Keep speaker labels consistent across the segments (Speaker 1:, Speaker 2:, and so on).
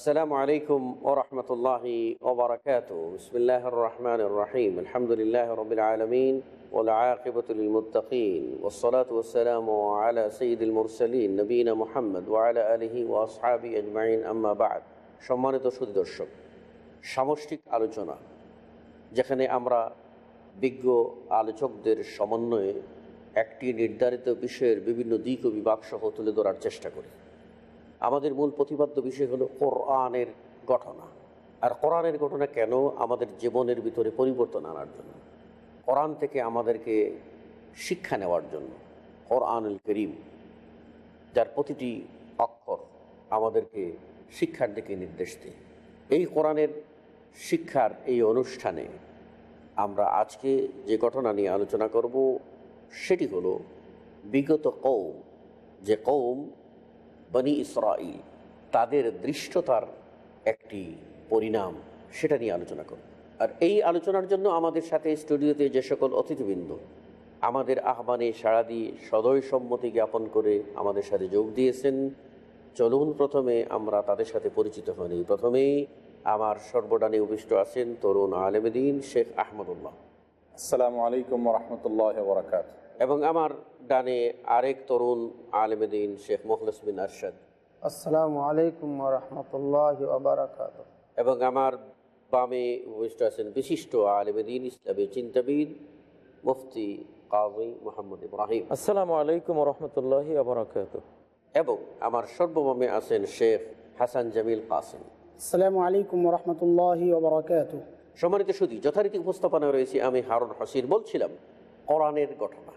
Speaker 1: আসসালামু আলাইকুম ও রহমতুল্লাহি ওবরাকাত বিসমিল্লাহ রহমান রহিম। আলহামদুলিল্লাহ রবিল আলমিন ওলাকিবতুলমতকিন ওসলাত ওসালাম আলা সঈদুল মুরসলিন নবীন মোহাম্মদ ওয়ালা আলহি ওয়াসহাবি আজমাইন। আম্মাবাদ সম্মানিত সুদী দর্শক, সামষ্টিক আলোচনা, যেখানে আমরা বিজ্ঞ আলোচকদের সমন্বয়ে একটি নির্ধারিত বিষয়ের বিভিন্ন দিক ও বিভাগসহ তুলে ধরার চেষ্টা করি। আমাদের মূল প্রতিপাদ্য বিষয় হলো কোরআনের ঘটনা। আর কোরআনের ঘটনা কেন আমাদের জীবনের ভিতরে পরিবর্তন আনার জন্য? কোরআন থেকে আমাদেরকে শিক্ষা নেওয়ার জন্য, কোরআনুল করিম, যার প্রতিটি অক্ষর আমাদেরকে শিক্ষার দিকে নির্দেশ দেয়। এই কোরআনের শিক্ষার এই অনুষ্ঠানে আমরা আজকে যে ঘটনা নিয়ে আলোচনা করব, সেটি হলো বিগত কৌম যে কৌম বনি ইসরাইল তাদের দৃষ্টতার একটি পরিণাম, সেটা নিয়ে আলোচনা করব। আর এই আলোচনার জন্য আমাদের সাথে স্টুডিওতে যে সকল অতিথিবৃন্দ, আমাদের আহ্বানে সাড়া দিয়ে সদয় সম্মতি জ্ঞাপন করে আমাদের সাথে যোগ দিয়েছেন। চলুন প্রথমে আমরা তাদের সাথে পরিচিত হইনি প্রথমেই আমার সর্বডানে উপবিষ্ট আছেন তরুণ আলেমদিন শেখ আহমদুল্লাহ।
Speaker 2: আসসালামু আলাইকুম রহমতুল্লাহ বরকাত
Speaker 1: এবং আমার ডানে আরেক তরুণ আলেমদিন শেখ মোখলেস বিন আরশাদ।
Speaker 3: আসসালামু আলাইকুম রহমতুল্লাহ
Speaker 1: এবং আমার বামে উপবিষ্ট আছেন বিশিষ্ট আলেমদিন ইসলামী চিন্তাবিদ মুফতি কাজী মোহাম্মদ ইব্রাহিম।
Speaker 4: আসসালামু আলাইকুম রহমতুল্লাহ আবরাকাত
Speaker 1: এবং আমার সর্ববামে আছেন শেখ হাসান জামিল কাসেম।
Speaker 3: আসসালামু আলাইকুম রহমতুল্লাহ আবরাকাত
Speaker 1: সম্মানিত সুদী যথারীতি উপস্থাপনা রয়েছে আমি হারুন হাসির বলছিলাম কোরআনের ঘটনা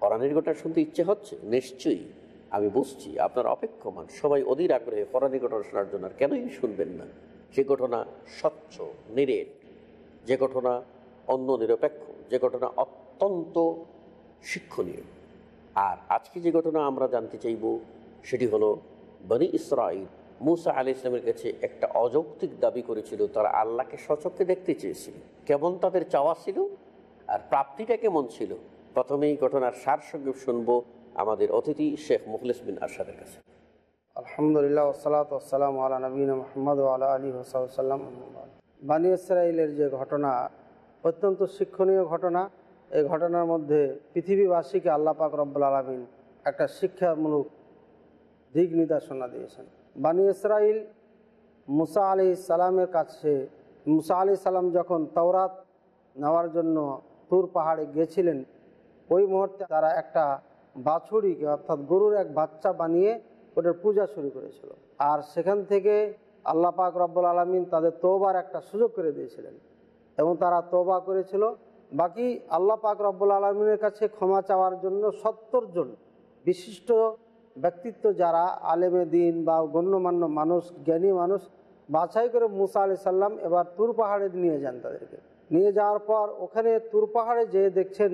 Speaker 1: কোরআনের ঘটনা শুনতে ইচ্ছে হচ্ছে? নিশ্চয়ই। আমি বুঝছি, আপনার অপেক্ষমান। সবাই অধীর আগ্রহে কোরআনের ঘটনা শোনার জন্য আর কেনই শুনবেন না? সে ঘটনা স্বচ্ছ, নিরেট, যে ঘটনা অন্য নিরপেক্ষ, যে ঘটনা অত্যন্ত শিক্ষণীয়। আর আজকে যে ঘটনা আমরা জানতে চাইব, সেটি হলো বনি ইসরাইল মুসা আলি ইসলামের কাছে একটা অযৌক্তিক দাবি করেছিল, তারা আল্লাহকে সচক্ষে দেখতে চেয়েছিল। কেমন তাদের চাওয়া ছিল? আর প্রাপ্তিটা কেমন ছিল? প্রথমেই ঘটনার সার সঙ্গে শুনব আমাদের অতিথি শেখ মুখলিস বিন আরশাদের কাছে।
Speaker 3: আলহামদুলিল্লাহ নবীন মোহাম্মদ আলা বানী ইসরায়েলের যে ঘটনা, অত্যন্ত শিক্ষণীয় ঘটনা, এই ঘটনার মধ্যে পৃথিবীবাসীকে আল্লাপাক রব্বুল আলমিন একটা শিক্ষামূলক দিক নির্দেশনা দিয়েছেন। বানী ইসরাইল মুসা আলি সালামের কাছে, মুসা আলি সালাম যখন তওরাত নেওয়ার জন্য তুর পাহাড়ে গিয়েছিলেন ওই মুহূর্তে তারা একটা বাছুরিকে, অর্থাৎ গরুর এক বাচ্চা বানিয়ে ওটার পূজা শুরু করেছিল। আর সেখান থেকে আল্লাহ পাক রব্বুল আলমিন তাদের তোবার একটা সুযোগ করে দিয়েছিলেন এবং তারা তোবা করেছিল। বাকি আল্লাহ পাক রব্বুল আলমিনের কাছে ক্ষমা চাওয়ার জন্য সত্তর জন বিশিষ্ট ব্যক্তিত্ব যারা আলেমে দিন বা গণ্যমান্য মানুষ, জ্ঞানী মানুষ, বাছাই করে মুসা আলি সাল্লাম এবার তুর পাহাড়ে নিয়ে যান তাদেরকে। নিয়ে যাওয়ার পর ওখানে তুর পাহাড়ে যেয়ে দেখছেন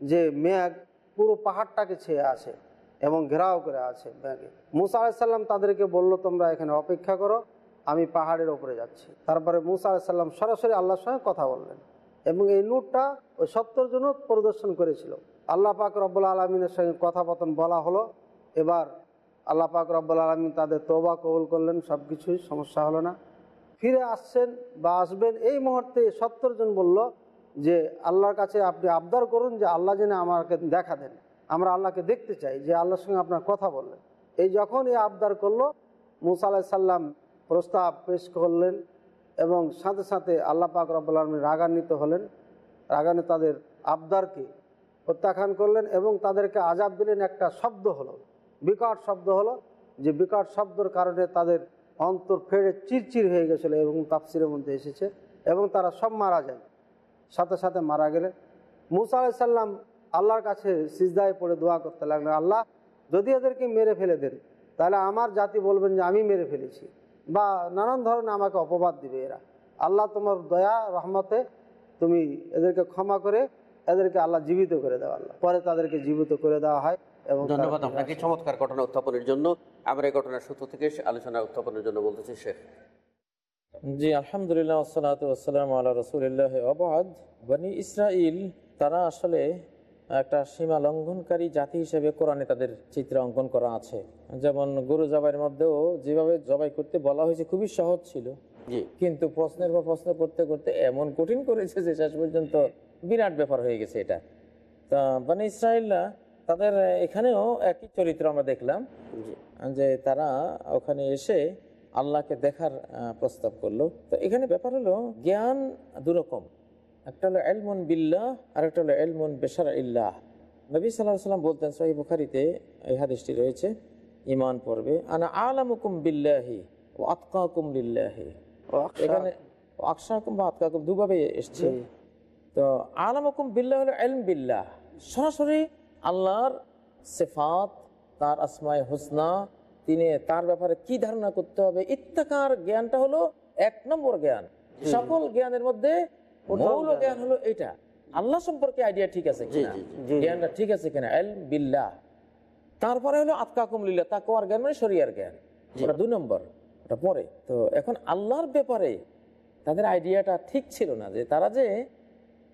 Speaker 3: যে মেঘ পুরো পাহাড়টাকে ছেয়ে আছে এবং ঘেরাও করে আছে মেঘে। মুসা আলাইসাল্লাম তাদেরকে বলল, তোমরা এখানে অপেক্ষা করো, আমি পাহাড়ের ওপরে যাচ্ছি। তারপরে মুসা আলাইসাল্লাম সরাসরি আল্লাহর সঙ্গে কথা বললেন এবং এই নূরটা ওই সত্তর জন প্রদর্শন করেছিল। আল্লাহ পাক রব্বুল আলমিনের সঙ্গে কথাপতন বলা হলো। এবার আল্লাহ পাক রব্বুল আলমিন তাদের তোবা কবুল করলেন সব কিছুই সমস্যা হলো না। ফিরে আসছেন বা আসবেন এই মুহূর্তে সত্তর জন বলল যে আল্লাহর কাছে আপনি আবদার করুন যে আল্লাহ যেন আমাকে দেখা দেন। আমরা আল্লাহকে দেখতে চাই যে আল্লাহর সঙ্গে আপনার কথা বললেন। এই যখন এই আবদার করল, মুসা আলাহ সাল্লাম প্রস্তাব পেশ করলেন এবং সাথে সাথে আল্লাহ পাক রব্বুল আলমী রাগান্বিত হলেন। রাগানে তাদের আবদারকে প্রত্যাখ্যান করলেন এবং তাদেরকে আজাব দিলেন একটা শব্দ হলো, বিকট শব্দ হলো, যে বিকট শব্দর কারণে তাদের অন্তর ফেড়ে চিরচির হয়ে গেছিল এবং তাফসিরের মধ্যে এসেছে এবং তারা সব মারা যায়। সাথে সাথে মারা গেলেন। মুসা আলাইসাল্লাম আল্লাহর কাছে সিজদায় পড়ে দোয়া করতে লাগলেন আল্লাহ যদি এদেরকে মেরে ফেলে দেন তাহলে আমার জাতি বলবেন যে আমি মেরে ফেলেছি বা নানান ধরনের আমাকে অপবাদ দিবে এরা। আল্লাহ তোমার দয়া রহমতে তুমি এদেরকে ক্ষমা করে এদেরকে আল্লাহ জীবিত করে দেওয়া আল্লাহ। পরে তাদেরকে জীবিত করে দেওয়া হয় এবং
Speaker 1: ধন্যবাদ আপনাকে। চমৎকার ঘটনা উত্থাপনের জন্য। আমরা এই ঘটনার সূত্র থেকে আলোচনা উত্থাপনের জন্য বলতেছি শেখ।
Speaker 4: জি আলহামদুলিল্লাহ আসসালাতু আসসালাম আল্লাহ রসুলিল্লাহ আবাদ বনি ইসরাইল তারা আসলে একটা সীমা লঙ্ঘনকারী জাতি হিসেবে কোরআনে তাদের চিত্র অঙ্কন করা আছে। যেমন গরু জবাইয়ের মধ্যেও যেভাবে জবাই করতে বলা হয়েছে খুবই সহজ ছিল।
Speaker 1: জি।
Speaker 4: কিন্তু প্রশ্নের পর প্রশ্ন করতে করতে এমন কঠিন করেছে যে শেষ পর্যন্ত বিরাট ব্যাপার হয়ে গেছে এটা। তা মানে ইসরায়েলরা তাদের এখানেও একই চরিত্র আমরা দেখলাম। যে তারা ওখানে এসে আল্লাহকে দেখার প্রস্তাব করল। তো এখানে ব্যাপার হলো জ্ঞান দুরকম। একটা হলো এলমন বিল্লাহ আর একটা হলো এলমন বেসার ইল্লাহ নবী সাল্লাহ সাল্লাম বলতেন সহি বুখারিতে এই হাদিসটি রয়েছে ইমান পর্বে আনা আলামুকুম বিল্লাহি ও আতকাকুম লিল্লাহি। এখানে আকসাকুম বা আতকাকুম দুভাবে এসছে। তো আলামকুম বিল্লাহ হলো এলম বিল্লাহ। সরাসরি আল্লাহর সেফাত তার আসমায় হোসনা তিনি তার ব্যাপারে কি ধারণা করতে হবে? ইত্যাকার জ্ঞানটা হলো এক নম্বর জ্ঞান। সকল জ্ঞানের মধ্যে মৌল জ্ঞান। হলো এটা। আল্লাহ সম্পর্কে আইডিয়া ঠিক আছে কিনা? জ্ঞানটা ঠিক আছে কিনা? এল বিল্লাহ। তারপরে হলো আতকাকুম লিল্লাহ। তাকওয়ার জ্ঞান মানে শরিয়ার জ্ঞান। ওটা দুই নম্বর। ওটা পরে। তো এখন আল্লাহর ব্যাপারে তাদের আইডিয়াটা ঠিক ছিল না যে তারা যে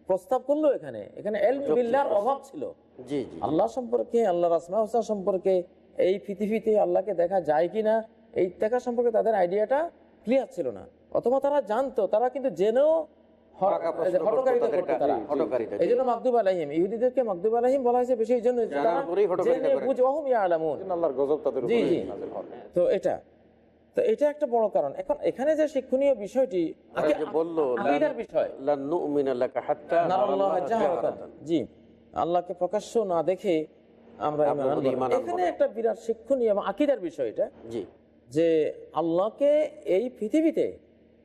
Speaker 4: প্রস্তাব করল এখানে। এখানে এল বিল্লাহর অভাব ছিল। আল্লাহ সম্পর্কে আল্লাহ রাসমা হোসা সম্পর্কে এই পৃথিবীতে আল্লাহকে দেখা যায় কিনা এই দেখা সম্পর্কে তাদের আইডিয়াটা ক্লিয়ার ছিল না। অথবা তারা জানতো তারা কিন্তু জেনেও। এই জন্য মাকদুব আলাহিম ইহুদিদেরকে মাকদুব আলাহিম বলা হয়েছে বেশি জন্য জি, জি। তো এটা তো এটা একটা বড় কারণ। এখন এখানে যে শিক্ষণীয় বিষয়টি বিষয়। জি আল্লাহকে প্রকাশ্য না দেখে আমরা এখানে একটা বিরাট শিক্ষণীয় এবং আকিদার বিষয় এটা।
Speaker 1: জি।
Speaker 4: যে আল্লাহকে এই পৃথিবীতে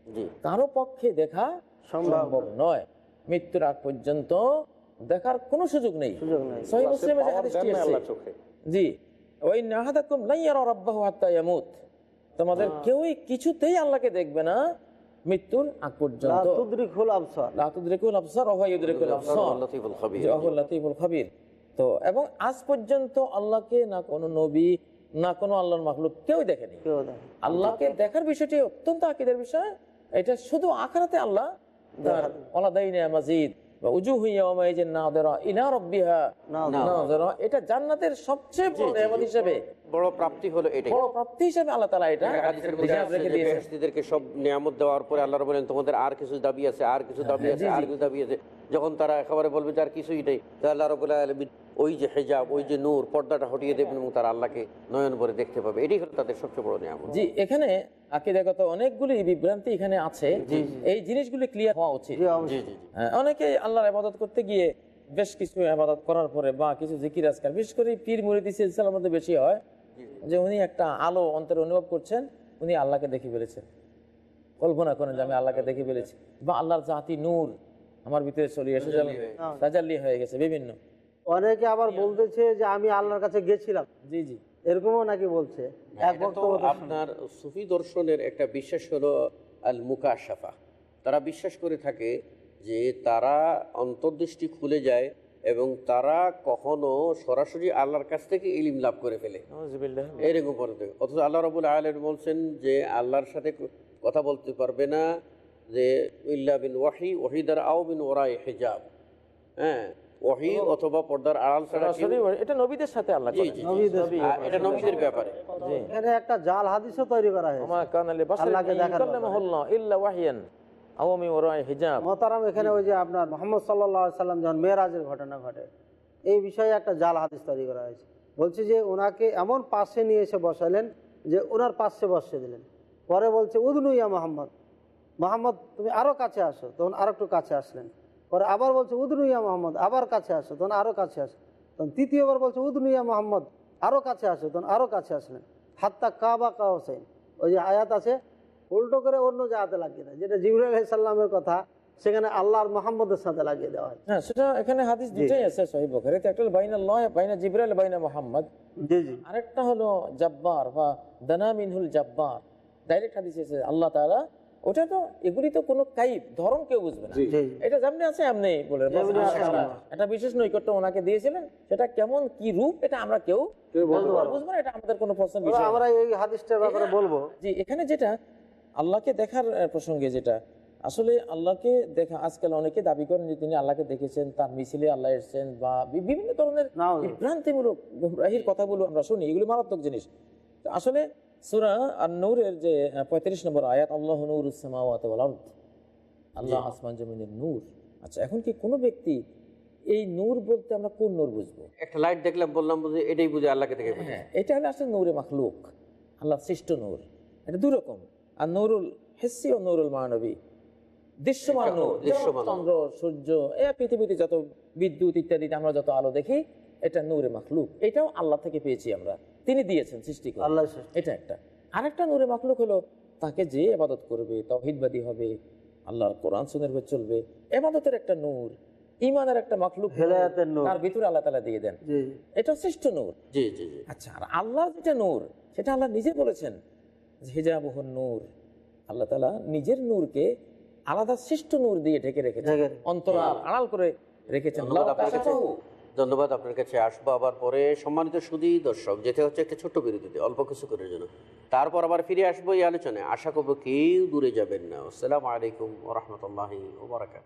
Speaker 1: জি।
Speaker 4: কারও পক্ষে দেখা সম্ভব নয়। মৃত্যুর আগ পর্যন্ত দেখার কোনো সুযোগ নেই। জি। ওই নাহাদাকুম লাইয়ারা রাব্বাহু হাত্তা ইয়ামুত। তোমাদের কেউই কিছুতেই আল্লাহকে দেখবে না মৃত্যুর আগ পর্যন্ত।
Speaker 3: তুদরিকুল আবসার।
Speaker 4: লা তুদরিকুল আবসার ওয়া হুয়া ইউদরিকুল আবসার।
Speaker 1: লতিফুল খবির।
Speaker 4: তো এবং আজ পর্যন্ত আল্লাহকে না কোনো নবী না কোনো আল্লাহর মাখলুক কেউ দেখেনি। আল্লাহকে দেখার বিষয়টি অত্যন্ত আকিদের বিষয়। এটা শুধু আখরাতে আল্লাহ মাজিদ বা উজুহু ইয়াওমাইজিন নাযিরা ইলা রাব্বিহা নাযিরা। এটা জান্নাতের সবচেয়ে বড় হিসেবে।
Speaker 1: বড় প্রাপ্তি হলো এটাই।
Speaker 4: বড় প্রাপ্তি হিসেবে আল্লাহ তাআলা এটা
Speaker 1: হাদিসের মধ্যে
Speaker 4: রিজার্ভ
Speaker 1: আসছে
Speaker 4: রেখে
Speaker 1: যে
Speaker 4: দিয়েছেন।
Speaker 1: বেহেশতীদেরকে সব নিয়ামত দেওয়ার পরে আল্লাহ বলেন তোমাদের আর কিছু দাবি আছে আর কিছু দাবি আছে আর কিছু দাবি আছে। যখন তারা একেবারে বলবে যে আর কিছুই নেই আল্লাহ রবুল্লাহ আলমিন ওই যে হেজাব ওই যে নূর পর্দাটা হটিয়ে দেবেন এবং তারা আল্লাহকে নয়ন ভরে দেখতে পাবে। এটাই হলো তাদের সবচেয়ে বড় নিয়ামত।
Speaker 4: জি এখানে আকিদাগত অনেকগুলি বিভ্রান্তি এখানে আছে। এই জিনিসগুলি ক্লিয়ার হওয়া উচিত। হ্যাঁ, অনেকেই আল্লাহর আবাদত করতে গিয়ে বেশ কিছু আবাদত করার পরে বা কিছু জিকির আজকার বিশেষ করে পীর মুরিদি সিলসিলার মধ্যে বেশি হয় যে উনি একটা আলো অন্তরে অনুভব করছেন উনি আল্লাহকে দেখে ফেলেছেন। কল্পনা করেন যে আমি আল্লাহকে দেখে ফেলেছি। বা আল্লাহর জাতি নূর আমার ভিতরে চলে এসে তাজাল্লি হয়ে গেছে বিভিন্ন।
Speaker 3: অনেকে আবার বলতেছে যে আমি আল্লাহর কাছে গেছিলাম।
Speaker 4: জি জি।
Speaker 3: এরকমও নাকি বলছে। এক বক্তব্য
Speaker 1: আপনার সুফি দর্শনের একটা বিশ্বাস হলো আল মুকাশাফা তারা বিশ্বাস করে থাকে যে তারা অন্তর্দৃষ্টি খুলে যায় এবং তারা কখনো সরাসরি আল্লাহর কাছ থেকে ইলিম লাভ করে ফেলে। এরকম করে অথচ আল্লাহ রবুল আলের বলছেন যে আল্লাহর সাথে কথা বলতে পারবে না যে ইল্লা বিন ওয়াহি ওহিদার আও বিন ওরাই হেজাব। হ্যাঁ ওহি অথবা পর্দার আড়াল ছাড়া
Speaker 4: সরাসরি এটা নবীদের সাথে আল্লাহ
Speaker 1: এটা নবীদের ব্যাপারে।
Speaker 3: এখানে একটা জাল হাদিসও তৈরি করা হয়েছে।
Speaker 4: ওমা কানা লিবাশারিন
Speaker 3: আল্লাহকে
Speaker 4: আন
Speaker 3: দেখার
Speaker 4: ইউকাল্লিমাহুল্লাহ ইল্লা ওয়াহিয়ান আও মিন হিজাব।
Speaker 3: মতারাম এখানে ওই যে আপনার মোহাম্মদ সাল্লাম যখন মেয়েরাজের ঘটনা ঘটে এই বিষয়ে একটা জাল হাদিস তৈরি করা হয়েছে। বলছে যে ওনাকে এমন পাশে নিয়ে এসে বসালেন যে ওনার পাশে বসিয়ে দিলেন। পরে বলছে উদনু ইয়া মোহাম্মদ। মোহাম্মদ তুমি আরও কাছে আসো। তখন আরও একটু কাছে আসলেন। পরে আবার বলছে উদনুইয়া মোহাম্মদ আবার কাছে আসো। তখন আরও কাছে আসে। তখন তৃতীয়বার বলছে উদনুইয়া মোহাম্মদ আরও কাছে আসো। তখন আরও কাছে আসলেন। হাত্তা কাবা কা হোসেন ওই যে আয়াত আছে উল্টো করে অন্য জায়গাতে লাগিয়ে দেয় যেটা জিবুল আলাইসাল্লামের কথা সেখানে আল্লাহর মোহাম্মদের সাথে লাগিয়ে দেওয়া হয়।
Speaker 4: হ্যাঁ সেটা এখানে হাদিস দুটাই আছে সহি বখারিতে একটা হলো বাইনা লয় বাইনা জিবরাল বাইনা মোহাম্মদ।
Speaker 3: জি জি।
Speaker 4: আরেকটা হলো জাব্বার বা দানা মিনহুল জাব্বার। ডাইরেক্ট হাদিস এসে আল্লাহ তাআলা ওটা তো এগুলি তো কোনো কাইদ ধরন কেউ বুঝবে না। এটা যেমনি আছে এমনি বলে। একটা বিশেষ নৈকট্য ওনাকে দিয়েছিলেন সেটা কেমন কি রূপ এটা আমরা কেউ বুঝব না এটা আমাদের কোনো প্রশ্ন বিষয়
Speaker 3: আমরা এই হাদিসটার ব্যাপারে বলব।
Speaker 4: জি এখানে যেটা আল্লাহকে দেখার প্রসঙ্গে যেটা আসলে আল্লাহকে দেখা আজকাল অনেকে দাবি করেন যে তিনি আল্লাহকে দেখেছেন তার মিছিলে আল্লাহ এসেছেন বা বিভিন্ন ধরনের। বিভ্রান্তিমূলক গুমরাহির কথাগুলো আমরা শুনি এগুলো মারাত্মক জিনিস। আসলে সুরা আর নূরের যে পঁয়ত্রিশ নম্বর আয়াত আল্লাহ নূর ওয়াল আল্লাহ আসমান জমিনের নূর। আচ্ছা এখন কি কোনো ব্যক্তি এই নূর বলতে আমরা কোন নূর বুঝব?
Speaker 1: একটা লাইট দেখলাম বললাম বুঝে এটাই বুঝে আল্লাহকে থেকে।
Speaker 4: হ্যাঁ এটা হলো আসলে নূরে মাখলুক। আল্লাহ সৃষ্ট নূর। এটা দুই রকম আর নূরুল হেসি ও নূরুল মানবী। দৃশ্যমান নূর।
Speaker 1: দৃশ্যমান
Speaker 4: চন্দ্র সূর্য এ পৃথিবীতে যত বিদ্যুৎ ইত্যাদিতে আমরা যত আলো দেখি এটা নূরে মাখলুক। এটাও আল্লাহ থেকে পেয়েছি আমরা। তিনি দিয়েছেন সৃষ্টি করে।
Speaker 3: আল্লাহ
Speaker 4: এটা একটা। আরেকটা নূরে মাখলুক হলো তাকে যে এবাদত করবে তহিদবাদী হবে আল্লাহর কোরআন সুনের উপর চলবে এবাদতের একটা নূর ইমানের একটা মাখলুক তার ভিতরে আল্লাহ তালা দিয়ে দেন। এটা শ্রেষ্ঠ নূর।
Speaker 1: জি জি জি।
Speaker 4: আচ্ছা আর আল্লাহ যেটা নূর সেটা আল্লাহ নিজে বলেছেন যে হেজাবহ নূর। আল্লাহ তালা নিজের নূরকে আলাদা শ্রেষ্ঠ নূর দিয়ে ঢেকে রেখেছেন। অন্তরাল আড়াল করে রেখেছেন।
Speaker 1: ধন্যবাদ, আপনার কাছে আসব আবার পরে। সম্মানিত সুদী দর্শক, যেতে হচ্ছে একটা ছোট্ট বিরতিতে, অল্প কিছু করার জন্য। তারপর আবার ফিরে আসব এই আলোচনায়। আশা করব কেউ দূরে যাবেন না। আসসালামু আলাইকুম রহমতুল্লাহ ওবরাকাত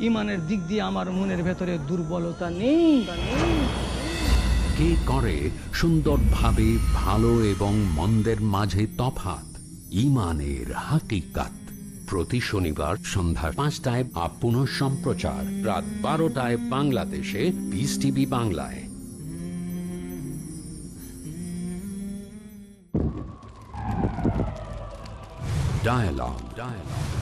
Speaker 5: ইমানের দিক দিয়ে আমার মনের ভেতরে দুর্বলতা নেই
Speaker 6: কে করে সুন্দরভাবে ভালো এবং মন্দের মাঝে তফাত ইমানের হাকিকাত প্রতি শনিবার সন্ধ্যা পাঁচটায় আপ পুনঃ সম্প্রচার রাত বারোটায় বাংলাদেশে পিস টিভি বাংলায় Dialogue. Dialogue.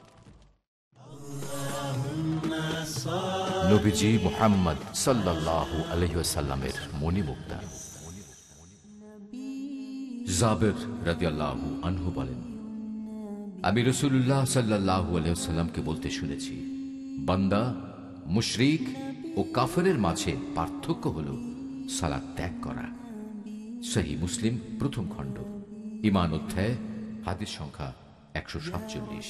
Speaker 7: নবীজি মোহাম্মদ সাল্লাল্লাহু আলহিসাল্লামের মণিমুক্তা। জাবের রাদিয়াল্লাহু আনহু বলেন, আমি রসুল্লাহ সাল্লাহু আলহিসাল্লামকে বলতে শুনেছি, বান্দা মুশরিক ও কাফেরের মাঝে পার্থক্য হল সালাদ ত্যাগ করা। সহি মুসলিম প্রথম খণ্ড, ইমান অধ্যায়, হাদিস সংখ্যা একশো সাতচল্লিশ।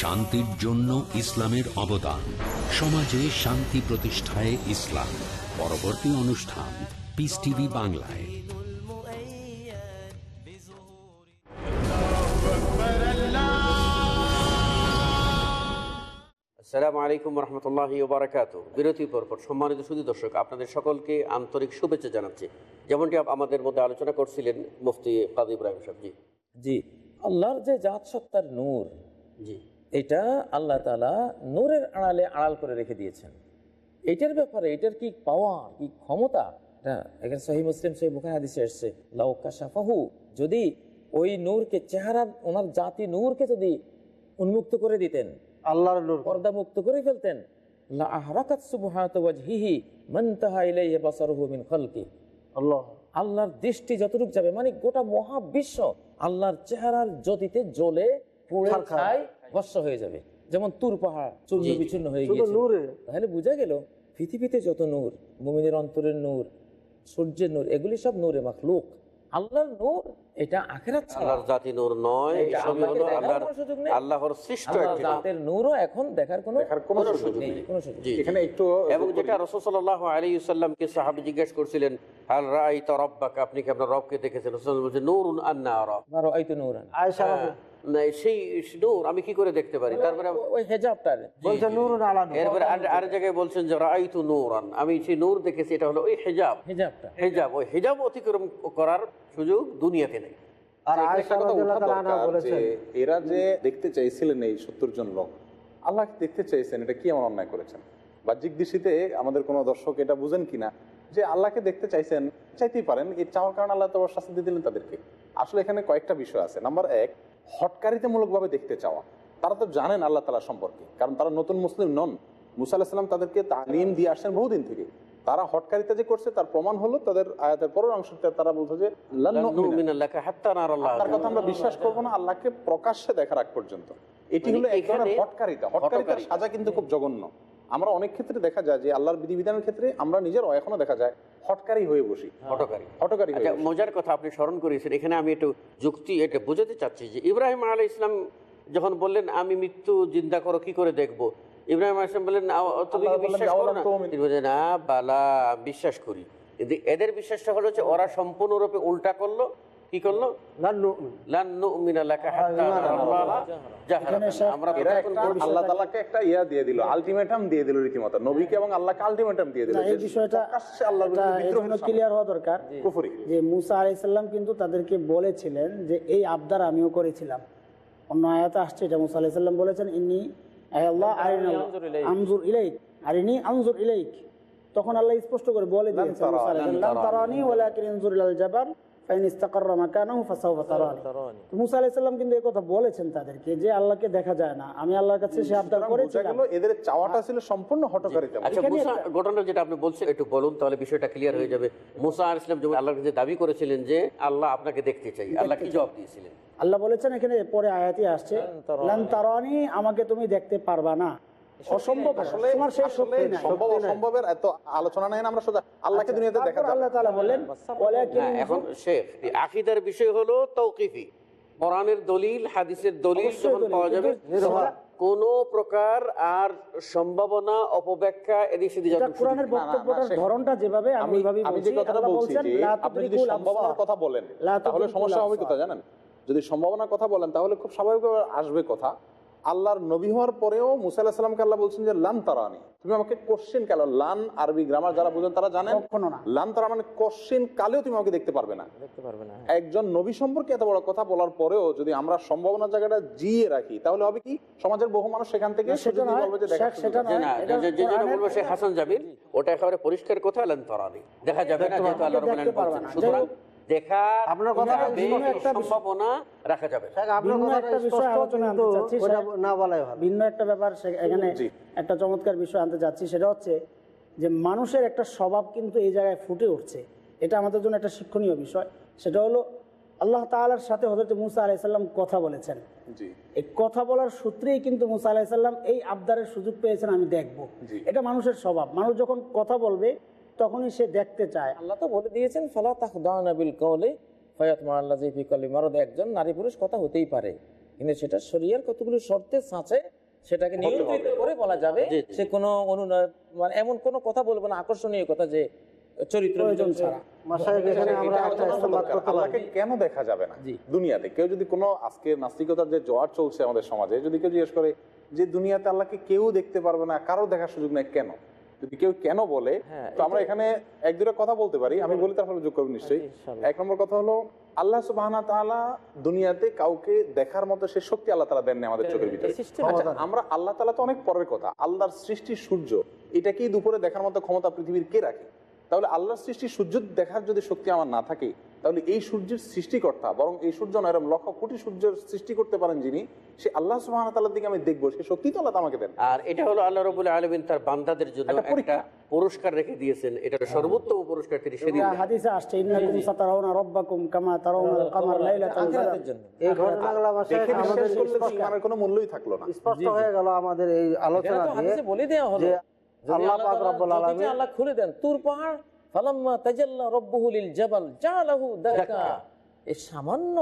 Speaker 6: শান্তির জন্য ইসলামের অবদান। সমাজে শান্তি প্রতিষ্ঠায় ইসলাম। পরবর্তী অনুষ্ঠান পিস টিভি বাংলায়।
Speaker 1: আসসালামু আলাইকুম রহমতুল্লাহি ওবরাকাত বিরতির পর পর সম্মানিত সুদী দর্শক আপনাদের সকলকে আন্তরিক শুভেচ্ছা জানাচ্ছি। যেমনটি আমাদের মধ্যে আলোচনা করছিলেন মুফতি কাদি ইব্রাহিম সাহেব জি।
Speaker 4: জি আল্লাহর যে জাত সত্তার নূর
Speaker 1: জি।
Speaker 4: এটা আল্লাহ তালা নূরের আড়ালে আড়াল করে রেখে দিয়েছেন। এটার ব্যাপারে এটার কি পাওয়ার কি ক্ষমতা? এখানে সহি মুসলিম সহি বুখার হাদিসে এসছে লাউকা যদি ওই নূরকে চেহারা ওনার জাতি নূরকে যদি উন্মুক্ত করে দিতেন
Speaker 3: আল্লাহর নূর।
Speaker 4: পর্দা মুক্ত করে ফেলতেন লা আহরাকাত সুবহানাত ওয়াজহিহি মান তাহা ইলাইহি বাসারুহু মিন খালকি
Speaker 3: আল্লাহ।
Speaker 4: আল্লাহর দৃষ্টি যতটুকু যাবে মানে গোটা মহাবিশ্ব আল্লাহর চেহারার জ্যোতিতে জ্বলে পুড়ে
Speaker 3: ছারখার।
Speaker 4: ভস্য হয়ে যাবে। যেমন তুর পাহাড় চূর্ণ। বিচ্ছিন্ন হয়ে গিয়েছে
Speaker 3: নূরে।
Speaker 4: তাহলে বোঝা গেল পৃথিবীতে যত নূর মুমিনের অন্তরের নূর সূর্যের নূর এগুলি সব নূরে মাখলুক। আল্লাহর নূর এটা আখেরাত
Speaker 1: আল্লাহর জাতি নূর নয় আল্লাহর
Speaker 4: সুযোগ নেই।
Speaker 1: আল্লাহর সৃষ্ট একটি।
Speaker 4: জাতের নূরও এখন দেখার কোনো
Speaker 2: দেখার কোনো সুযোগ নেই
Speaker 1: নেই।
Speaker 4: কোনো সুযোগ
Speaker 1: জি, জি।
Speaker 2: এখানে একটু
Speaker 1: এবং যেটা রসুল্লাহ আলী সাল্লামকে সাহাবি জিজ্ঞেস করছিলেন হাল রাই তরব্বাকে আপনি কি আপনার রবকে দেখেছেন? রসুল বলছেন নূরুন আন্না রব
Speaker 4: বারো আইতো নূরান।
Speaker 3: আয়সা
Speaker 1: হ্যাঁ, না, সেই নূর আমি কি করে দেখতে পারি? তারপরে
Speaker 4: ওই হেজাবটার।
Speaker 3: বলছে নূর। আলাদা
Speaker 1: এরপরে আর- আর জায়গায় বলছেন যে রাইতু নূরান। আমি সেই নূর দেখেছি এটা হলো ওই হেজাব।
Speaker 4: হেজাবটা।
Speaker 1: হেজাব ওই হেজাব অতিক্রম করার সুযোগ দুনিয়াতে নেই।
Speaker 3: আর
Speaker 2: এখানে কথা ওঠা দরকার যে এরা যে দেখতে চাইছিলেন এই সত্তর জন লোক আল্লাহকে দেখতে চাইছেন? এটা কি এমন অন্যায় করেছেন? বাহ্যিক দৃষ্টিতে আমাদের কোনো দর্শক এটা বুঝেন কিনা? যে আল্লাহকে দেখতে চাইছেন চাইতেই পারেন এই চাওয়ার কারণে আল্লাহ তো শাস্তি দিয়ে দিলেন তাদেরকে। আসলে এখানে কয়েকটা বিষয় আছে। নাম্বার এক হটকারিতামূলকভাবে দেখতে চাওয়া। তারা তো জানেন আল্লাহ তালা সম্পর্কে কারণ তারা নতুন মুসলিম নন। মুসা আলাহিসাল্লাম তাদেরকে তালিম দিয়ে আসছেন বহুদিন থেকে। তারা হটকারিতা যে করছে তার প্রমাণ হলো তাদের আয়াতের পরের অংশটা তারা বলছে যে তার কথা আমরা বিশ্বাস করব না আল্লাহকে প্রকাশ্যে দেখার আগ পর্যন্ত। এটি হলো
Speaker 1: মানে
Speaker 2: এক ধরনের হটকারিতা। হটকারিতার
Speaker 1: হটকারিতা।
Speaker 2: সাজা কিন্তু খুব জঘন্য। আমরা অনেক ক্ষেত্রে দেখা যায় যে আল্লাহর বিধিবিধানের ক্ষেত্রে আমরা নিজেরও এখনও দেখা যায় হটকারি হয়ে বসি।
Speaker 1: হটকারী
Speaker 2: হটকারি হয়ে
Speaker 1: আচ্ছা
Speaker 2: বসি।
Speaker 1: মজার কথা আপনি স্মরণ করেছেন এখানে আমি একটু যুক্তি এটা বোঝাতে চাচ্ছি যে ইব্রাহিম আলাই ইসলাম যখন বললেন আমি মৃত্যু চিন্তা করো কি করে দেখব? ইব্রাহিম আলাই ইসলাম বললেন তুমি বিশ্বাস করো না।
Speaker 2: তুমিন।"
Speaker 1: তিনি বলছেন না বালা বিশ্বাস করি। কিন্তু এদের বিশ্বাসটা হলো যে ওরা সম্পূর্ণরূপে উল্টা করল কি করল?
Speaker 3: লান নু'মিন।
Speaker 1: লান নুমিনা লাকা হাত্তা নারাল্লাহ জাহরাতান। আমরা
Speaker 2: এরা
Speaker 1: ততক্ষণ
Speaker 2: একটা
Speaker 1: বলবো-
Speaker 2: আল্লাহ তালাকে একটা ইয়া দিয়ে দিল আলটিমেটাম দিয়ে দিল রীতিমতো। নবীকে এবং আল্লাহকে আলটিমেটাম দিয়ে দিল।
Speaker 8: এই বিষয়টা
Speaker 2: প্রকাশ্যে আল্লাহর
Speaker 8: এটা
Speaker 2: বিরুদ্ধে
Speaker 8: এর
Speaker 2: বিদ্রোহের
Speaker 8: জন্য
Speaker 2: সামনে।
Speaker 8: ক্লিয়ার হওয়া দরকার। যে মুসা আলাইসাল্লাম কিন্তু তাদেরকে বলেছিলেন যে এই আবদার আমিও করেছিলাম। অন্য আয়াতে আসছে এটা মুসা আলাইসাল্লাম বলেছেন ইন্নি আয় আল্লাহ আরিনা
Speaker 4: আনজুর ইলাইক।
Speaker 8: ইলাইক। আরিনি আনজুর ইলাইক। তখন আল্লাহ স্পষ্ট করে বলে দিয়েছেন মুসা আলাইহিস তারানি ওয়ালাকিন ইনজুর ইলাল জাবাল। ফাইন ইস্তাকাররা মাকানাহু ফাসাউফা তারানি।"
Speaker 4: তারানি।
Speaker 8: তো মুসা আলাইসাল্লাম কিন্তু কথা বলেছেন তাদেরকে যে আল্লাহকে দেখা যায় না। আমি আল্লাহর কাছে সে আবদার করেছিলাম।
Speaker 2: এদের চাওয়াটা ছিল সম্পূর্ণ হটকারিতা।
Speaker 1: আচ্ছা মুসা ঘটনা যেটা আপনি বলছেন একটু বলুন তাহলে বিষয়টা ক্লিয়ার হয়ে যাবে। মুসা আলাইহিস সালাম যখন আল্লাহর কাছে দাবি করেছিলেন যে আল্লাহ আপনাকে দেখতে চাই। আল্লাহ কি জবাব দিয়েছিলেন?
Speaker 8: আল্লাহ বলেছেন এখানে পরে আয়াতি আসছে আমাকে তুমি দেখতে পারবা না। অসম্ভব
Speaker 2: আসলে
Speaker 8: তোমার সেই
Speaker 2: আসলে
Speaker 8: শক্তি নাই।
Speaker 2: সম্ভব অসম্ভবের এত আলোচনা নাই আমরা সোজা আল্লাহকে দুনিয়াতে দেখা
Speaker 8: আল্লাহ তাআলা বললেন
Speaker 1: এখন শেখ এই বিষয় হলো তৌকিফি। কোরআনের দলিল হাদিসের দলিল যখন পাওয়া যাবে কোন প্রকার আর সম্ভাবনা অপব্যাখ্যা এদিক সেদিক
Speaker 8: কোরআনের বক্তব্যটার ধরনটা যেভাবে আমি
Speaker 2: যে কথাটা বলছি আপনি যদি সম্ভাবনার কথা বলেন
Speaker 8: লা
Speaker 2: তাহলে সমস্যা হবে। কোথায় জানেন? যদি সম্ভাবনার কথা বলেন তাহলে খুব স্বাভাবিকভাবে আসবে কথা। আল্লাহর নবী হওয়ার পরেও মুসা সাল্লামকে আল্লাহ বলছেন যে লান তারানি। তুমি আমাকে কোশ্চেন কেন? লান আরবি গ্রামার যারা বুঝেন তারা জানেন? লান তারা মানে কোশ্চেন কালেও তুমি আমাকে দেখতে পারবে না।
Speaker 4: দেখতে পারবে না
Speaker 2: একজন নবী সম্পর্কে এত বড় কথা বলার পরেও যদি আমরা সম্ভাবনার জায়গাটা জিয়ে রাখি তাহলে হবে কি? সমাজের বহু মানুষ সেখান থেকে
Speaker 1: হাসান জামিল ওটা একেবারে পরিষ্কার কথা লান তরানি। দেখা যাবে না যেহেতু আল্লাহ। সুতরাং দেখা
Speaker 3: আপনার কথা।
Speaker 1: সম্ভাবনা রাখা যাবে
Speaker 3: আপনার
Speaker 8: একটা বিষয় আলোচনা আনতে চাচ্ছি,
Speaker 3: না বলাই ভালো।
Speaker 8: ভিন্ন একটা ব্যাপার সে- এখানে একটা চমৎকার বিষয় আনতে যাচ্ছি সেটা হচ্ছে যে মানুষের একটা স্বভাব কিন্তু এই জায়গায় ফুটে উঠছে। এটা আমাদের জন্য একটা শিক্ষণীয় বিষয়। সেটা হলো আল্লাহ তাআলার সাথে হজরত মুসা আলাইসাল্লাম কথা বলেছেন। এই কথা বলার সূত্রেই কিন্তু মুসা আলাহিসাল্লাম এই আবদারের সুযোগ পেয়েছেন আমি দেখব। এটা মানুষের স্বভাব। মানুষ যখন কথা বলবে তখনই সে দেখতে চায়।
Speaker 4: আল্লাহ তো বলে দিয়েছেন ফালা তাখদাউনা বিল কওলি ফায়াতমা আল্লাযী ফি কলি মারদ। একজন নারী পুরুষ কথা হতেই পারে কিন্তু সেটা শরীয়র কতগুলো শর্তের সাঁচে সেটাকে নিয়ন্ত্রিত করে বলা যাবে। সে কোনো অনুনয় মানে এমন কোনো কথা বলবে না আকর্ষণীয় কথা যে চরিত্র
Speaker 2: কেন দেখা যাবে না দুনিয়াতে? কেউ যদি কোনো আজকে নাস্তিকতার যে জোয়ার চলছে আমাদের সমাজে যদি কেউ জিজ্ঞেস করে যে দুনিয়াতে আল্লাহকে কেউ দেখতে পারবে না কারও দেখার সুযোগ নেই কেন? যদি কেউ কেন বলে
Speaker 4: হ্যাঁ,
Speaker 2: তো আমরা এখানে এক দুটো কথা বলতে পারি। আমি বলি তারপরে যোগ করব নিশ্চয়ই। এক নম্বর কথা হলো আল্লাহ দুনিয়াতে কাউকে দেখার মতো সে শক্তি আল্লাহ তালা দেননি আমাদের চোখের ভিতরে। আচ্ছা, আমরা আল্লাহ তালা তো অনেক পরের কথা। আল্লাহর সৃষ্টি সূর্য এটাকেই দুপুরে দেখার মতো ক্ষমতা পৃথিবীর কে রাখে? তাহলে আল্লাহর সৃষ্টি সূর্য দেখার যদি শক্তি আমার না থাকে তাহলে এই সূর্যের সৃষ্টিকর্তা বরং এই সূর্য নয় এরকম লক্ষ কোটি সূর্যের সৃষ্টি করতে পারেন যিনি সে আল্লাহ সুবাহ তাল্লার দিকে আমি দেখব সে শক্তি তো আল্লাহ আমাকে দেন।
Speaker 1: আর এটা হলো আল্লাহ রবুল্লা আলমিন তার বান্দাদের জন্য
Speaker 2: একটা।
Speaker 1: পুরস্কার রেখে দিয়েছেন। এটা সর্বোত্তম পুরস্কার তিনি সেদিন
Speaker 8: হাদিসে আসছে ইন্নাকুম সাতারাউনা রাব্বাকুম কামা তারাউনাল কামার লাইলাতাল বদর।
Speaker 4: জন্য।
Speaker 3: এই ঘটনাগুলো আমার
Speaker 2: দেখে
Speaker 3: আমাদের
Speaker 2: বিশ্বাস করলে তো
Speaker 3: স্পষ্ট-
Speaker 2: ইমানের কোনো মূল্যই থাকল না।
Speaker 3: স্পষ্ট হয়ে গেল আমাদের এই আলোচনা দিয়ে
Speaker 4: বলে দেওয়া হলো।
Speaker 3: যে আল্লাহ
Speaker 4: আল্লাহ
Speaker 3: পাক রব্বুল আলামিন
Speaker 4: আল্লাহ খুলে দেন তুর পাহাড় ফালাম্মা তাজাল্লা রব্বুহু জাবাল জালাহু দাকা। এই সামান্য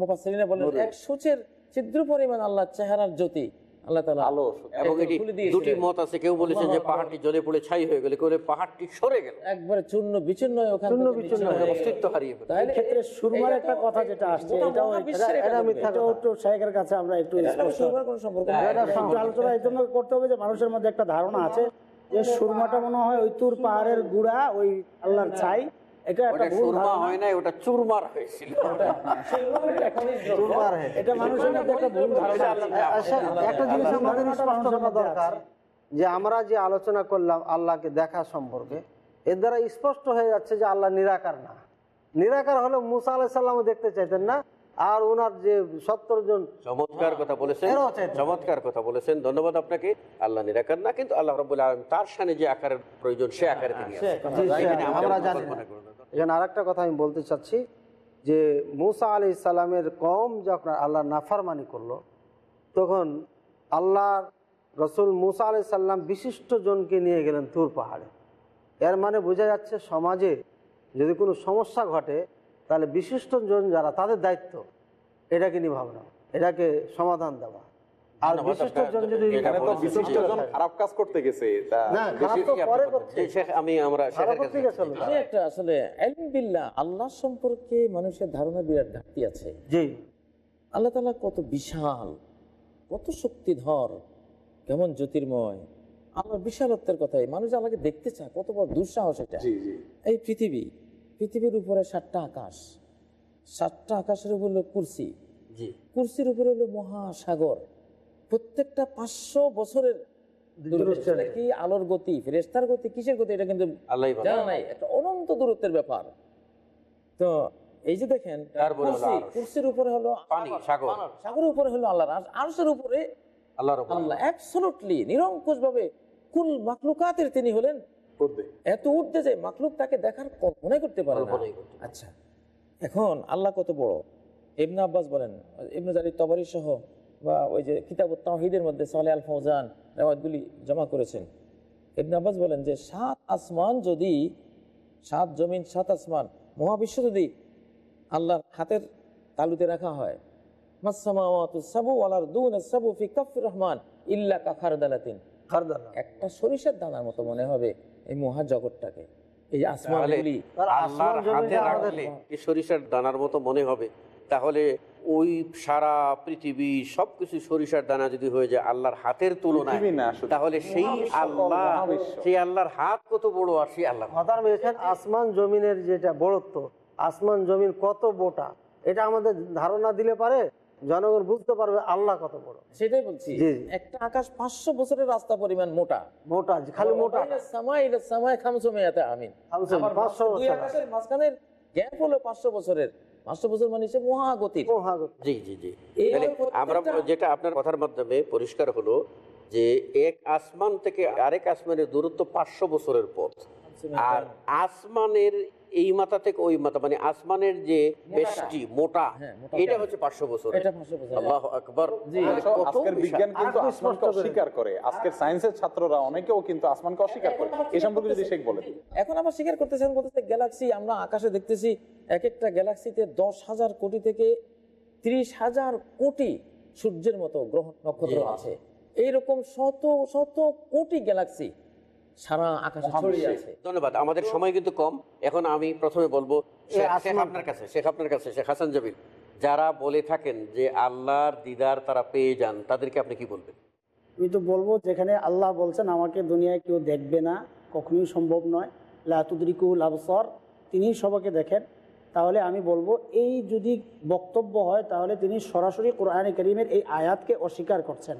Speaker 4: মুফাসসিরিনা বলেন এক সূচের ছিদ্র পরিমাণ আল্লাহ চেহারার জ্যোতি। আল্লাহ তাআলা
Speaker 2: আলো
Speaker 1: এবং এটি দুটি মত আছে। কেউ বলেছেন যে পাহাড়টি জ্বলে পড়ে ছাই হয়ে গেল কেউ পাহাড়টি সরে গেল।
Speaker 4: একবারে চূর্ণ বিচূর্ণ হয়ে ওখান
Speaker 3: চূর্ণ বিচূর্ণ
Speaker 4: বিচ্ছিন্ন
Speaker 3: হয়ে
Speaker 4: হয়ে
Speaker 1: অস্তিত্ব হারিয়ে ফেলে
Speaker 4: তাহলে
Speaker 8: ক্ষেত্রে সুরমার একটা কথা যেটা আসছে এটাও এটা-।
Speaker 3: মিথ্যা
Speaker 8: একটু কাছে আমরা একটু
Speaker 4: এটা সুরমার কোনো সম্পর্ক নেই।
Speaker 8: এটা আলোচনা করতে হবে যে মানুষের মধ্যে একটা ধারণা আছে। যে সুরমাটা মনে হয় ওই তুর পাহাড়ের গুড়া ওই আল্লাহর ছাই। এটা একটা ভুল ধারণা।
Speaker 1: হয় ওটা চুরমার হয়েছিল।
Speaker 8: এটা মানুষের মধ্যে একটা ভুল ধারণা
Speaker 3: আচ্ছা, একটা জিনিস আমাদের স্পষ্ট করা দরকার যে আমরা যে আলোচনা করলাম আল্লাহকে দেখা সম্পর্কে এর দ্বারা স্পষ্ট হয়ে যাচ্ছে যে আল্লাহ নিরাকার না। নিরাকার হলে মুসা আলাহিসাল্লামও দেখতে চাইতেন না আর ওনার যে সত্তর জন
Speaker 1: চমৎকার কথা বলেছেন। চমৎকার কথা বলেছেন। ধন্যবাদ আপনাকে। আল্লাহ নিরাকার। না কিন্তু আল্লাহ রবুল্লা আলম তার সামনে যে আকারের প্রয়োজন সে আকারে এখানে
Speaker 3: আমরা জানি।
Speaker 1: করুন
Speaker 3: আরেকটা কথা আমি বলতে চাচ্ছি যে মুসা আলি ইসালামের কম যখন আল্লাহ নাফারমানি করল তখন আল্লাহ রসুল মুসা আলি সাল্লাম বিশিষ্ট জনকে নিয়ে গেলেন তুর পাহাড়ে। এর মানে বোঝা যাচ্ছে সমাজে যদি কোনো সমস্যা ঘটে তাহলে বিশিষ্ট জন যারা তাদের দায়িত্ব এটাকে নিভাবনা এটাকে সমাধান দেওয়া। আর যদি
Speaker 2: খারাপ কাজ করতে গেছে
Speaker 1: আমি আমরা
Speaker 4: একটা আসলে আল্লাহ সম্পর্কে মানুষের ধারণা বিরাট ঘাটতি আছে।
Speaker 3: জি।
Speaker 4: আল্লাহ তাআলা কত বিশাল কত শক্তিধর কেমন জ্যোতির্ময়। আল্লাহর বিশালত্বের কথাই মানুষ আল্লাহকে দেখতে চায় কত বড় দুঃসাহস এটা।
Speaker 2: জি জি।
Speaker 4: এই পৃথিবী পৃথিবীর উপরে সাতটা আকাশ। সাতটা আকাশের উপর হলো কুরসি। কুরসির উপরে হলো মহাসাগর। প্রত্যেকটা পাঁচশো বছরের কি আলোর গতি ফেরেস্তার গতি কিসের গতি এটা কিন্তু জানা নাই। একটা অনন্ত দূরত্বের ব্যাপার। তো এই যে দেখেন। কুরসির উপরে হলো সাগরের উপরে হলো আল্লাহ আরশের উপরে
Speaker 1: আল্লাহ
Speaker 4: আল্লাহ। অ্যাবসলুটলি নিরঙ্কুশ ভাবে কুল মাকলুকাতের তিনি হলেন এত উঠতে যে মাকলুক তাকে দেখার কল্পনাই করতে পারে না। আচ্ছা এখন আল্লাহ কত বড়? ইবনে আব্বাস বলেন ইবনে জারি তবারি সহ বা ওই যে কিতাব তাহিদের মধ্যে সালে আল ফৌজান রেওয়ায়তগুলি জমা করেছেন। ইবনে আব্বাস বলেন যে সাত আসমান যদি সাত জমিন সাত আসমান মহাবিশ্ব যদি আল্লাহর হাতের তালুতে রাখা হয় রহমান ইল্লা কাখার দালাতিন
Speaker 3: খারদানা
Speaker 4: একটা সরিষার দানার মতো মনে হবে। এই মহা জগৎটাকে এই আসমানগুলি
Speaker 1: সরিষার দানার মতো মনে হবে। তাহলে ওই সারা পৃথিবী সবকিছু সরিষার দানা যদি হয়ে যায় আল্লাহর হাতের তুলনায়
Speaker 2: না,
Speaker 1: তাহলে সেই আল্লাহ সেই আল্লাহর হাত কত বড় আর সেই আল্লাহ
Speaker 3: আসমান জমিনের যেটা বড়ত্ব আসমান জমিন কত মোটা? এটা আমাদের ধারণা দিলে পারে। জনগণ বুঝতে পারবে আল্লাহ কত বড়।
Speaker 4: সেটাই বলছি। একটা আকাশ পাঁচশো বছরের রাস্তা পরিমাণ মোটা।
Speaker 3: মোটা খালি মোটা।
Speaker 4: সামাই খামসো মেয়াতে আমিন। আকাশের মাঝখানের গ্যাপ হলো পাঁচশো বছরের। পাঁচশো বছর মানে সে
Speaker 3: মহাগত
Speaker 1: জি জি জি। আমরা যেটা আপনার কথার মাধ্যমে পরিষ্কার হলো যে এক আসমান থেকে আরেক আসমানের দূরত্ব পাঁচশো বছরের পথ। আর আসমানের এই মাথা থেকে ওই মাথা মানে আসমানের যে বেশটি মোটা
Speaker 4: হ্যাঁ,
Speaker 1: এটা হচ্ছে পাঁচশো বছর
Speaker 4: এটা পাঁচশো বছর
Speaker 1: আল্লাহ আকবর।
Speaker 2: আজকের বিজ্ঞান কিন্তু আসমানকে অস্বীকার করে। আজকের সায়েন্সের ছাত্ররা অনেকেও কিন্তু আসমানকে অস্বীকার করে। এই সম্পর্কে যদি শেখ বলে
Speaker 4: এখন আবার স্বীকার করতেছেন বলতেছে গ্যালাক্সি আমরা আকাশে দেখতেছি এক একটা গ্যালাক্সিতে দশ হাজার কোটি থেকে ত্রিশ হাজার কোটি সূর্যের মতো গ্রহ নক্ষত্র আছে। এইরকম শত শত কোটি গ্যালাক্সি সারা আকাশে ছড়িয়ে আছে।
Speaker 1: ধন্যবাদ আমাদের সময় কিন্তু কম। এখন আমি প্রথমে বলব শেখ- আপনার কাছে শেখ আপনার কাছে শেখ হাসান জাবিল যারা বলে থাকেন যে আল্লাহর দিদার তারা পেয়ে যান তাদেরকে আপনি কি বলবেন?
Speaker 8: আমি তো বলব যেখানে আল্লাহ বলছেন আমাকে দুনিয়ায় কেউ দেখবে না কখনোই সম্ভব নয়। লাতুদ্রিকুল আবসর তিনি সবাইকে দেখেন। তাহলে আমি বলব এই যদি বক্তব্য হয় তাহলে তিনি সরাসরি কোরআনে করিমের এই আয়াতকে অস্বীকার করছেন।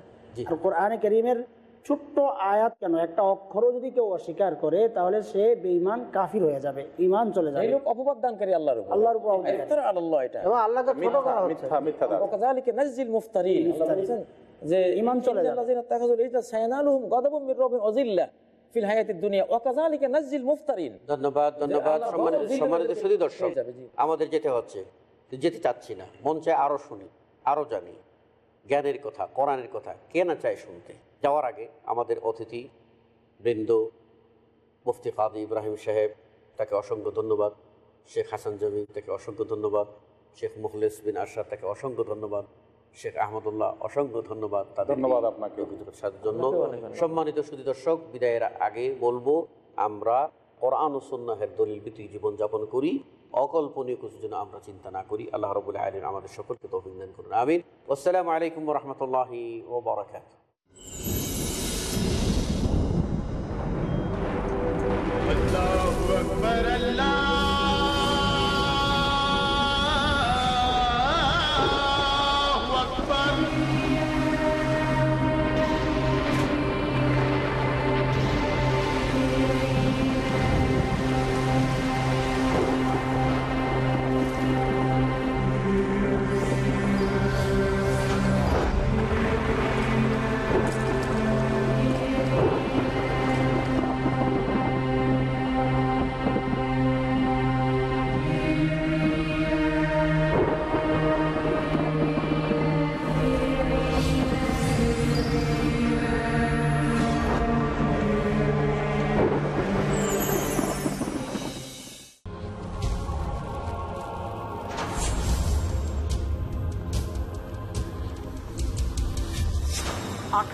Speaker 8: আর কোরআনে করিমের ছোট্ট আয়াত কেন? একটা অক্ষরও যদি কেউ অস্বীকার করে তাহলে সে বেঈমান কাফির হয়ে যাবে ইমান চলে যাবে।
Speaker 4: এই লোক অপবাদ দানকারী আল্লাহর উপর।
Speaker 8: আল্লাহর উপর
Speaker 4: ইফতারা এটা।
Speaker 3: এবং আল্লাহকে ছোট করা হচ্ছে।
Speaker 2: মিথ্যা মিথ্যা দাবি।
Speaker 4: ওয়াকাযালিকা নাজজিল মুফতারিন। আল্লাহ যে
Speaker 8: ঈমান চলে যাবে।
Speaker 4: ইজলা সায়ানালুহুম গাদাবুম মির ফিল হায়াতিদ দুনিয়া। ওয়াকাযালিকা নাজজিল মুফতারিন।
Speaker 1: ধন্যবাদ ধন্যবাদ। সম্মানিত সম্মানিত দর্শক। আমাদের যেতে হচ্ছে যেতে চাচ্ছি না। মন চায় আরও শুনি আরও জানি। জ্ঞানের কথা কোরআনের কথা কে না চায় শুনতে? যাওয়ার আগে আমাদের অতিথি বৃন্দ মুফতি কাদি ইব্রাহিম সাহেব তাকে অসংখ্য ধন্যবাদ। শেখ হাসান জমি তাকে অসংখ্য ধন্যবাদ। শেখ মুখলেস বিন আশরাফ তাকে অসংখ্য ধন্যবাদ। শেখ আহমদুল্লাহ অসংখ্য ধন্যবাদ
Speaker 2: ধন্যবাদ আপনাকে।
Speaker 1: জন্য। সম্মানিত সুদী দর্শক বিদায়ের আগে বলব আমরা কোরআন ও সন্ন্যাহের দলিল ভিত্তিক জীবনযাপন করি। অকল্পনীয় কিছু যেন আমরা চিন্তা না করি। আল্লাহ রবুল্লাহ আলীন আমাদের সকলকে তো অভিনন্দন করুন। আমিন। আসসালামু আলাইকুম রহমতুল্লাহি ও বরাকাত الله أكبر الله